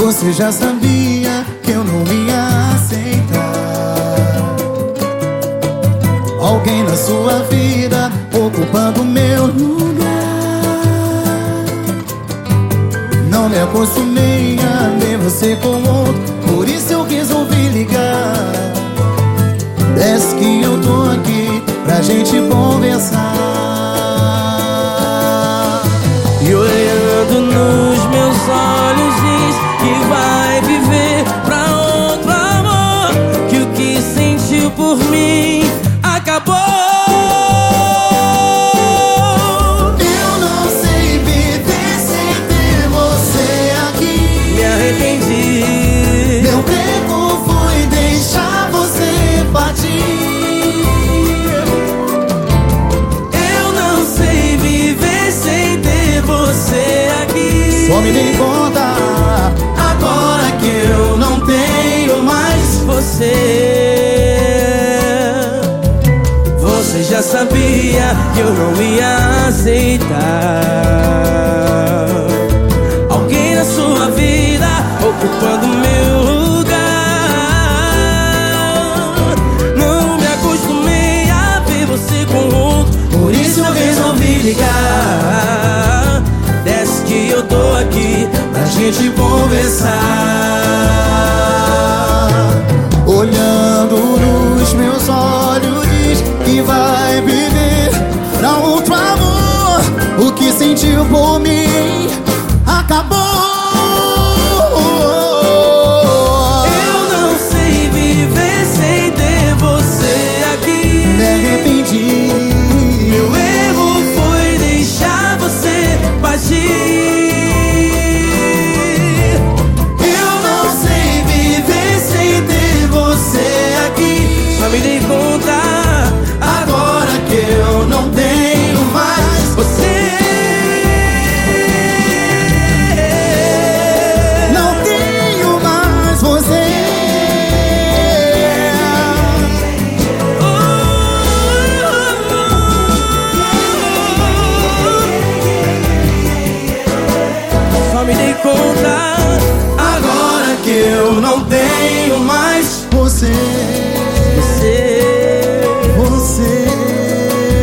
Você já sabia que eu não ia aceitar. Alguém na sua vida ocupando meu lugar. Não me acostumei a ver você com outro Por isso eu resolvi ligar. Desce que eu tô aqui pra gente conversar por mim acabou. Eu não sei viver sem ter você aqui. Me arrependi. Meu erro foi deixar você partir. Eu não sei viver sem ter você aqui. Só me dei conta agora que eu não tenho mais você sabia que eu não ia aceitar. Alguém na sua vida ocupando meu lugar. Não me acostumei a ver você com outro Por isso eu resolvi ligar. Desce que eu tô aqui pra gente conversar que sentiu por mim. Acabou Agora que eu não tenho mais você. Você, Você.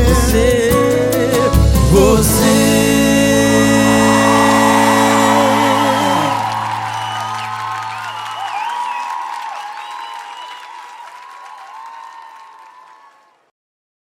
Você, você.